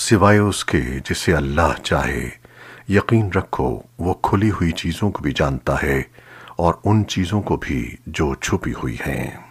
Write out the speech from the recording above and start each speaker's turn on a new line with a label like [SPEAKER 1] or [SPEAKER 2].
[SPEAKER 1] سوائے اس کے جسے اللہ چاہے۔ یقین رکھو، وہ کھلی ہوئی چیزوں کو بھی جانتا ہے اور ان چیزوں کو بھی جو چھپی ہوئی ہیں۔